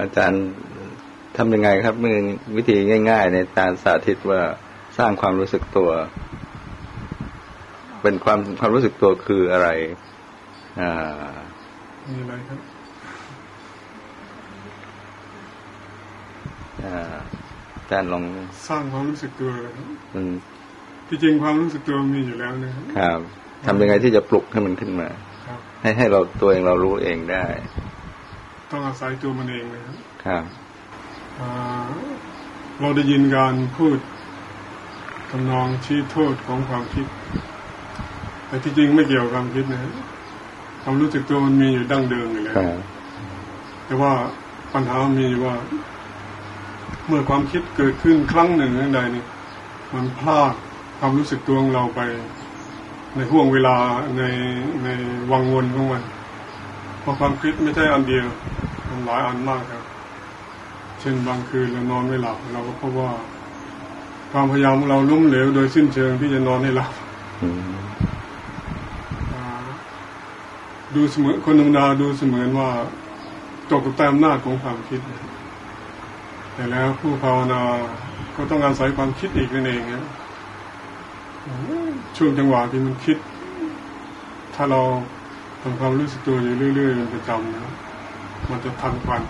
อาจารย์ทำยังไงครับมือวิธีง่าย ๆ ในการสาธิตว่าสร้างความรู้สึกตัว เป็นความความรู้สึกตัวคืออะไรอ่ามีอะไรครับอาจารย์ลองสร้างความรู้สึกตัวที่จริงความรู้สึกตัวมีอยู่แล้วนะครับครับทำยังไงที่จะปลุกให้มันขึ้นมาให้ให้เราตัวเองเรารู้เองได้ ต้องอาศัยตัวมันเองนะครับครับเราได้ยินการพูดทำนองชี้โทษของความคิด แต่ที่จริงไม่เกี่ยวกับความคิดนะความรู้สึกตัวมันมีอยู่ดั้งเดิมอยู่แล้วแต่ว่าปัญหามีว่า เมื่อความคิดเกิดขึ้นครั้งหนึ่งนั่นใดนี่มันพลาดความรู้สึกตัวของเราไป ในห่วงเวลาในในวังวนของมันเพราะความคิดไม่ใช่อันเดียว มันหลายอันมากครับ เช่นบางคืนเรานอนไม่หลับ เราก็พบว่าความพยายามเราล้มเหลวโดยสิ้นเชิงที่จะนอนให้หลับดูเสมือนคนธรรมดาดูเสมือนว่าตกกับแต้มหน้าของความคิด แต่แล้วผู้ภาวนาก็ต้องอาศัยความคิดอีกนั่นเองนะช่วงจังหวะที่มันคิด ถ้าเราทำความรู้สึกตัวอยู่เรื่อยๆเป็นประจำนะ มันจะทันควัน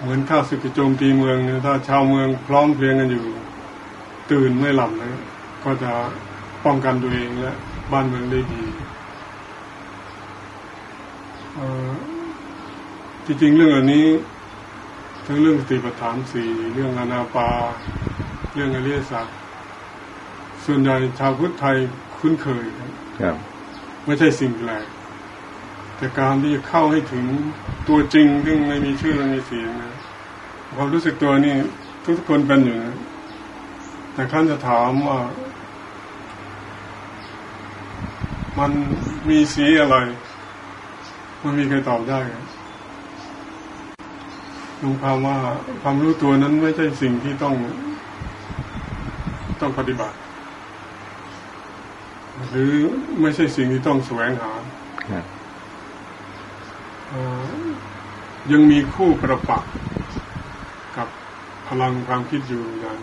เหมือนข้าศึกโจมตีเมืองเนี่ยถ้าชาวเมืองพร้อมเพรียงกันอยู่ ตื่นไม่หลับนะก็จะป้องกันตัวเองและบ้านเมืองได้ดีจริงๆเรื่องอันนี้ ทั้งเรื่องสติปัฏฐานสี่เรื่องอนาปา เรื่องอริยสัจส่วนใหญ่ชาวพุทธไทยคุ้นเคยครับ ไม่ใช่สิ่งแปลก แต่การที่จะเข้าให้ถึงตัวจริงซึ่งไม่มีชื่อไม่มีเสียงนะความรู้สึกตัวนี่ทุกคนเป็นอยู่นะแต่ขั้นจะถามว่า มันมีสีอะไร มันมีใครตอบได้ลงความว่าความรู้ตัวนั้นไม่ใช่สิ่งที่ต้อง ต้องปฏิบัติ หรือไม่ใช่สิ่งที่ต้องแสวงหา ยังมีคู่ประปักกับพลังความคิดอยู่อย่าง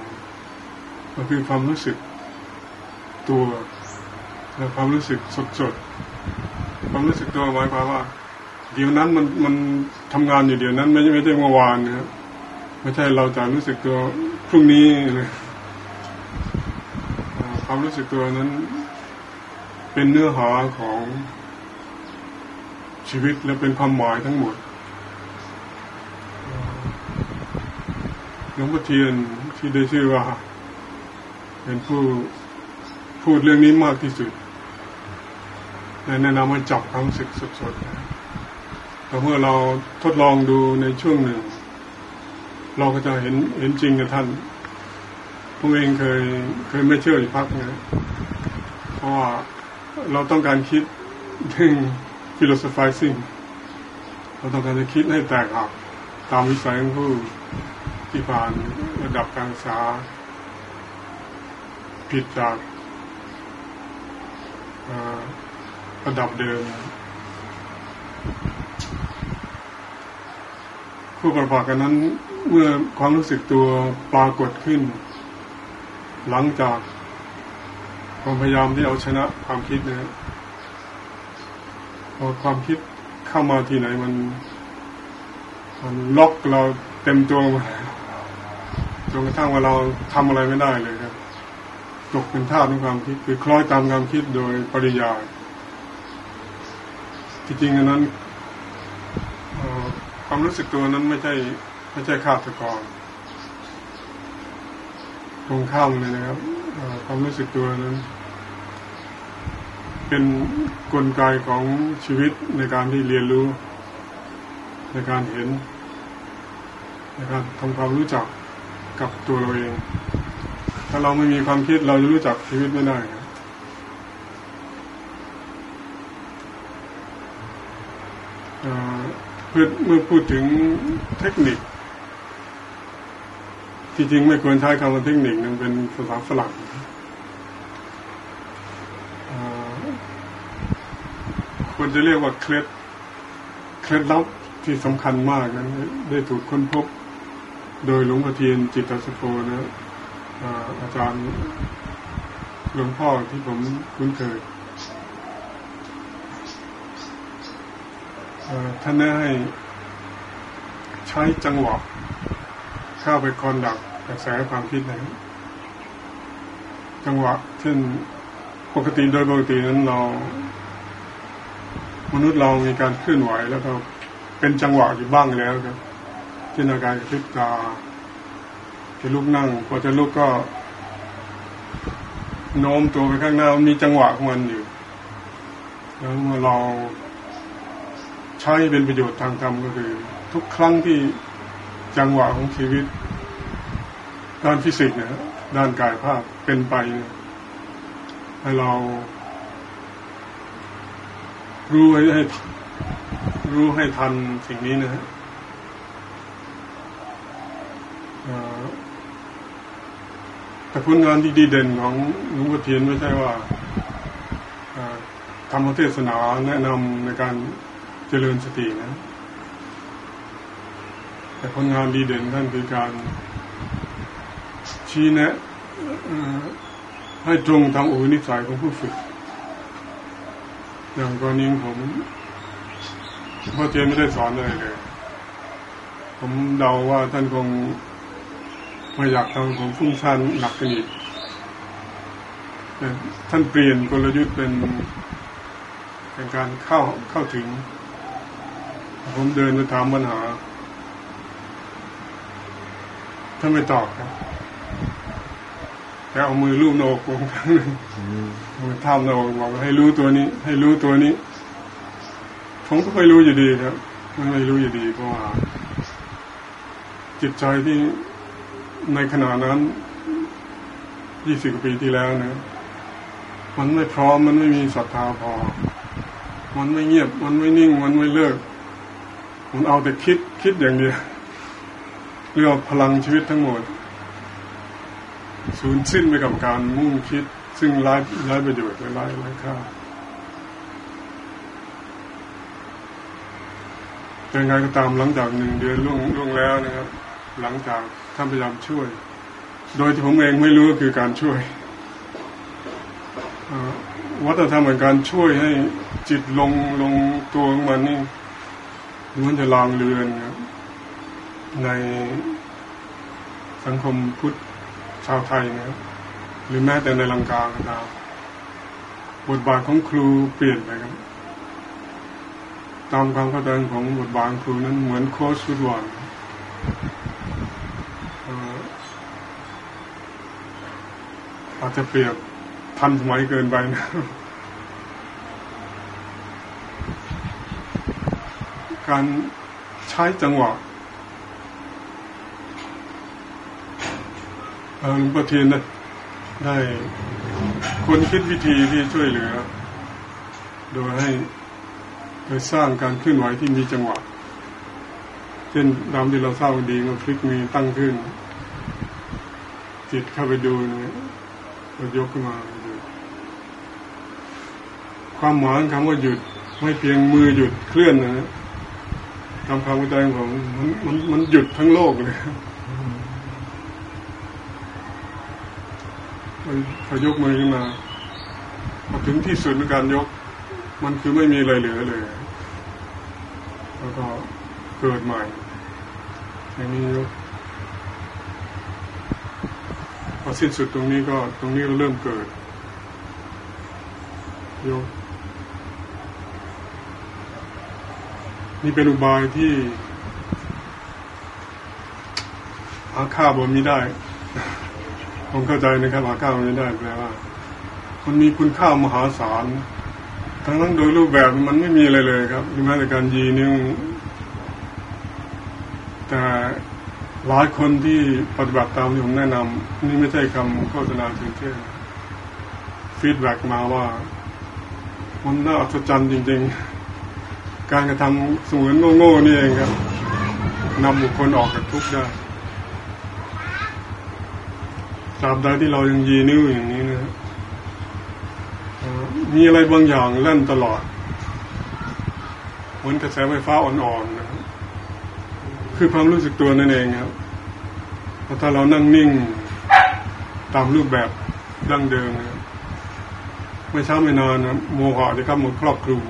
มันคือความรู้สึกตัวและความรู้สึกสดสดความรู้สึกตัวหมายความว่า เดี๋ยวนั้นมันมันทำงานอยู่เดี๋ยวนั้น ไม่ไม่ใช่เมื่อวานนะครับไม่ใช่เราจะรู้สึกตัวพรุ่งนี้เลยความรู้สึกตัวนั้น เป็นเนื้อหาของ ชีวิตและเป็นความหมายทั้งหมดหลวงพ่อเทียนที่ได้ชื่อว่า เป็นผู้พูดเรื่องนี้มากที่สุดในแนะนำให้จับความสึกสดๆแต่เมื่อเราทดลองดูในช่วงหนึ่ง เราก็จะเห็นเห็นจริงกับท่านผมเองเคยเคยไม่เชื่ออีกพักนะเพราะว่าเราต้องการคิดเรื่อง philosophizing เราต้องการจะคิดให้แตกหักตามวิสัยของผู้ที่ผ่านระดับการศึกษา ผิดจากระดับเดิม ผู้ประกอบกันนั้น เมื่อความรู้สึกตัวปรากฏขึ้น หลังจากความพยายามที่เอาชนะความคิดนะ พอความคิดเข้ามาที่ไหนมัน มันล็อกเราเต็มตัวมาจนกระทั่งว่าเราทำอะไรไม่ได้เลยครับตกเป็นท่าของความคิด คือคล้อยตามความคิดโดยปริยายที่จริงอันนั้นความรู้สึกตัวนั้นไม่ใช่ไม่ใช่ฆาตกรตรงข้ามเลยนะครับความรู้สึกตัวนั้น เป็นกลไกของชีวิตในการที่เรียนรู้ ในการเห็น ในการทำความรู้จักกับตัวเราเอง ถ้าเราไม่มีความคิดเราจะรู้จักชีวิตไม่ได้เพื่อเมื่อพูดถึงเทคนิคที่จริงไม่ควรใช้คำว่าเทคนิคนั่นเป็นภาษาฝรั่ง ควรจะเรียกว่าเคล็ดเคล็ดลับที่สำคัญมากนั้นได้ถูกค้นพบ โดยหลวงพ่อเทียนจิตตสุโภนะอาจารย์หลวงพ่อที่ผมคุ้นเคยท่านได้ให้ใช้จังหวะเข้าไป conduct กระแสความคิดนะจังหวะเช่นปกติโดยปกตินั้นเรา มนุษย์เรามีการเคลื่อนไหวแล้วก็เป็นจังหวะอยู่บ้างแล้วครับเช่นาการคลิปตาจะลุกนั่งพอจะลุกก็โน้มตัวไปข้างหน้ามีจังหวะของมันอยู่แล้วเมื่อเราใช้เป็นประโยชน์ทางธรรมก็คือ ทุกครั้งที่จังหวะของชีวิต ด้านฟิสิกส์นะด้านกายภาพเป็นไป ให้เรา รู้ให้ให้รู้ให้ทันสิ่งนี้นะฮะแต่ผลงานที่ดีเด่นของหลวงพ่อเทียนไม่ใช่ว่าทำเทศนาแนะนำในการเจริญสตินะ แต่ผลงานดีเด่นท่านคือการชี้แนะให้ตรงตามอุปนิสัยของผู้ฝึก อย่างกรณีผมพ่อเทียนไม่ได้สอนอะไรเลย ผมเดาว่าท่านคงไม่อยากทำของฟุ้งซ่านหนักกันอีกท่านเปลี่ยนกลยุทธ์เป็นเป็นการเข้าเข้าถึง ผมเดินไปถามปัญหาท่านไม่ตอบครับ แต่เอามือลูบโนกผมครั้งหนึ่งมือทำโนกบอกให้รู้ตัวนี้ ให้รู้ตัวนี้ ผมก็ไม่รู้อยู่ดีครับ มันไม่รู้อยู่ดีเพราะว่าจิตใจที่ในขณะนั้นยี่สิบปีที่แล้วนะมันไม่พร้อมมันไม่มีศรัทธาพอ มันไม่เงียบ มันไม่นิ่ง มันไม่เลิก มันเอาแต่คิดคิดอย่างเดียวเรื่องพลังชีวิตทั้งหมด สูญสิ้นไปกับการมุ่งคิด ซึ่งไร้ไร้ประโยชน์ไร้ไร้ค่าแต่ไงก็ตามหลังจากหนึ่งเดือนล่วงล่วงแล้วนะครับ หลังจากท่านพยายามช่วย โดยที่ผมเองไม่รู้ก็คือการช่วยวัฒนธรรมเหมือนการช่วยให้จิตลงลงตัวของมันนี่มันจะลางเรือนครับในสังคมพุทธ ชาวไทยนะครับหรือแม้แต่ในลังกาก็ตามบทบาทของครูเปลี่ยนไปครับ ตามความเข้าใจของบทบาทครูนั้นเหมือนโค้ชฟุตบอลอาจจะเปรียบทันสมัยเกินไปนะการใช้จังหวะ หลวงพ่อเทียนได้คนคิดวิธีที่ช่วยเหลือ โดยให้โดยสร้างการเคลื่อนไหวที่มีจังหวะ เช่นดามที่เราเศร้าดีมันคลิกมีตั้งขึ้น จิตเข้าไปดูเนี่ยเรายกขึ้นมาดูความหมายคำว่าหยุดไม่เพียงมือหยุดเคลื่อนนะทำความใจของมันมันมันหยุดทั้งโลกเลย เขายกมือขึ้นมาพอถึงที่สุดในการยก มันคือไม่มีอะไรเหลือเลย แล้วก็เกิดใหม่อย่างนี้ยกพอสิ้นสุดตรงนี้ก็ตรงนี้เริ่มเกิดยกนี่เป็นอุบายที่หาค่าบนไม่ได้ ผมเข้าใจนะครับหาค่าวไม่ได้แปลว่า มันมีคุณค่ามหาศาลทั้งนั้นโดยรูปแบบมันไม่มีอะไรเลยครับแม้แต่การยีนิ้วแต่หลายคนที่ปฏิบัติตามที่ผมแนะนำนี่ไม่ใช่คำโฆษณาเชิงเชื่อ feedback มาว่า มันน่าอัศจรรย์จริง ๆ การกระทำสมุนโง่ๆนี่เองครับนำบุคคลออกจากทุกข์ได้ ตราบใดที่เรายังยีนิ้วอย่างนี้นะมีอะไรบางอย่างเล่นตลอดเหมือนกระแสไฟฟ้าอ่อนๆนะคือความรู้สึกตัวนั่นเองครับพถ้าเรานั่งนิ่งตามรูปแบบดั้งเดิมนะไม่ช้าไม่นานนะโมหะจะเข้ามาครอบคลุม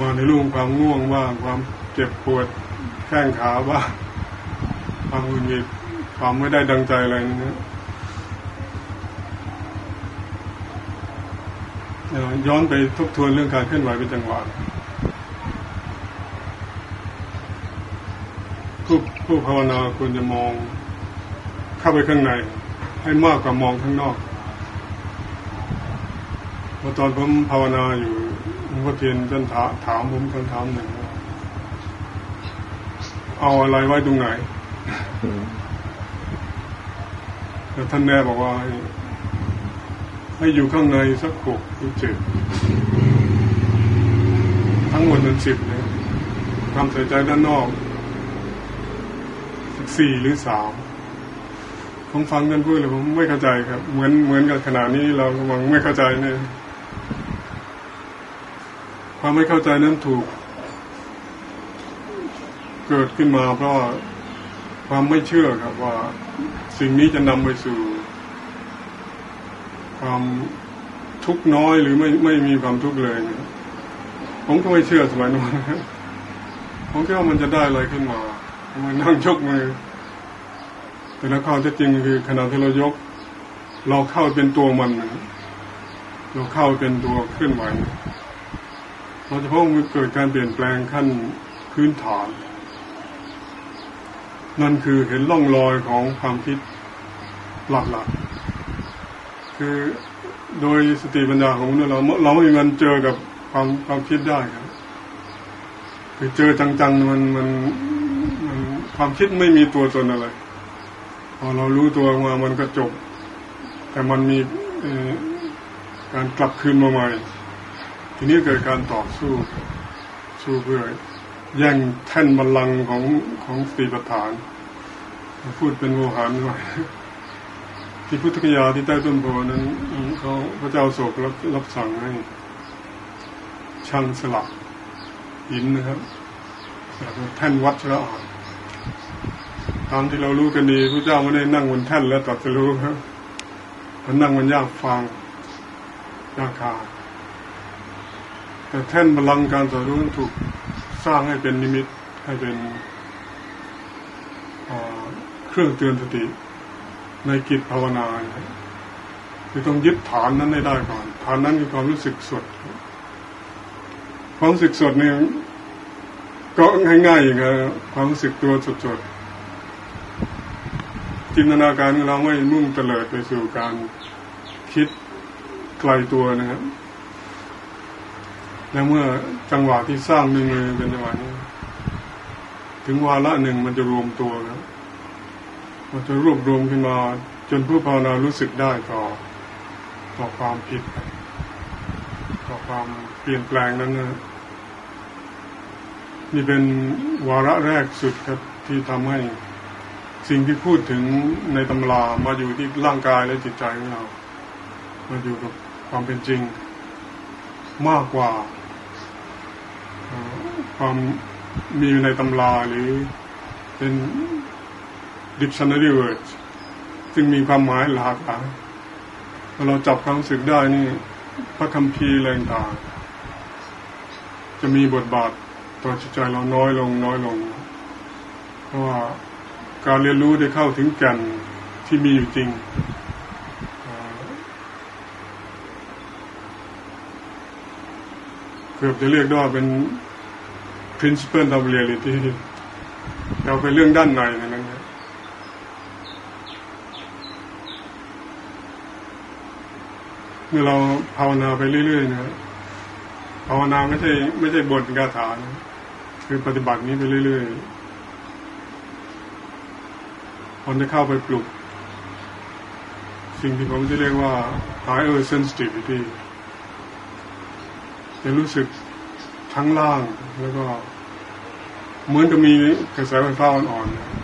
มาในรูปความง่วงว่าความเจ็บปวดแข้งขาว่าความหงุดหงิด ความไม่ได้ดังใจอะไรนี่ย้อนไปทบทวนเรื่องการเคลื่อนไหวเป็นจังหวะผู้ผู้ภาวนาควรจะมองเข้าไปข้างใน ให้มากกว่ามองข้างนอกพอตอนผมภาวนาอยู่หลวงพ่อเทียนท่านถามผมคำถามหนึ่งเอาอะไรไว้ตรงไหน แต่ท่านแน่บอกว่า ให้อยู่ข้างในสักหกหรือเจ็ดทั้งหมดเป็นสิบเลยทำใส่ใจด้านนอกสักสี่หรือสามผมฟังท่านพูดเลยผมไม่เข้าใจครับ เหมือนเหมือนกับขณะนี้เรากำลังไม่เข้าใจเนี่ยความไม่เข้าใจนั้นถูก เกิดขึ้นมาเพราะ ความไม่เชื่อครับว่าสิ่งนี้จะนำไปสู่ ความทุกข์น้อยหรือไม่ไม่มีความทุกข์เลยผมก็ไม่เชื่อสมัยนั้นผมคิดว่ามันจะได้อะไรขึ้นมามันนั่งยกมือ แต่และข้อที่จริงคือขณะที่เรายก เราเข้าเป็นตัวมันเราเข้าเป็นตัวเคลื่อนไหวเราจะพบมันเกิดการเปลี่ยนแปลงขั้นพื้นฐาน นั่นคือเห็นร่องรอยของความคิดหลักๆ คือโดยสติปัญญาของเราเราไม่มีมันเจอกับความความคิดได้ครับคือเจอจังๆมันมันมันความคิดไม่มีตัวตนอะไร พอเรารู้ตัวมามันก็จบ แต่มันมีการกลับคืนมาใหม่ ทีนี้เกิดการต่อสู้สู้เพื่อ แย่งแท่นบัลลังก์ของของสติปัฏฐาน พูดเป็นโมหารหน่อยที่พุทธคยาที่ใต้ต้นโพนั้นเขาพระเจ้าโศกรับรับสั่งให้ ช่างสลักหินนะครับแท่นวัดชระอ่อนตามที่เรารู้กันดีพระเจ้าไม่ได้นั่งบนแท่นแล้วตัดสรู้ครับมันนั่งบนยากฟางยากคาแต่แท่นพลังการสรู้ถูก สร้างให้เป็นนิมิตให้เป็นเครื่องเตือนสติ ในกิจภาวนาคือต้องยึดฐานนั้นให้ได้ก่อน ฐานนั้นคือความรู้สึกสดความรู้สึกสดเนี่ยก็ง่ายๆอย่างเงี้ยความรู้สึกตัวสดๆจินตนาการของเราไม่มุ่งเตลิดไปสู่การคิดไกลตัวนะครับ และเมื่อจังหวะที่สร้างด้วยมือเป็นจังหวะนี้ถึงวาระหนึ่งมันจะรวมตัวแล้วมันจะรวบรวมขึ้นมา จนผู้ภาวนารู้สึกได้ต่อ ต่อความผิด ต่อความเปลี่ยนแปลงนั้นนะนี่เป็นวาระแรกสุดครับที่ทำให้สิ่งที่พูดถึงในตำรามาอยู่ที่ร่างกายและจิตใจของเรา มาอยู่กับความเป็นจริง มากกว่า ความมีในตำราหรือเป็น dictionary words ซึ่งมีความหมายหลากหลายพอเราจับความรู้สึกได้นี่ พระคัมภีร์แรงต่างจะมีบทบาทต่อจิตใจเราน้อยลงน้อยลง เพราะว่าการเรียนรู้ได้เข้าถึงแก่นที่มีอยู่จริงเกือบจะเรียกได้ว่าเป็น principle of reality เราเป็นเรื่องด้านในนั่นเองเมื่อเราภาวนาไปเรื่อยๆนะภาวนาไม่ใช่ไม่ใช่บทคาถานะคือปฏิบัตินี้ไปเรื่อยๆมันจะเข้าไปปลุก สิ่งที่ผมจะเรียกว่า higher sensitivity จะรู้สึก ทั้งล่างแล้วก็เหมือนจะมีกระแสไฟฟ้าอ่อนๆ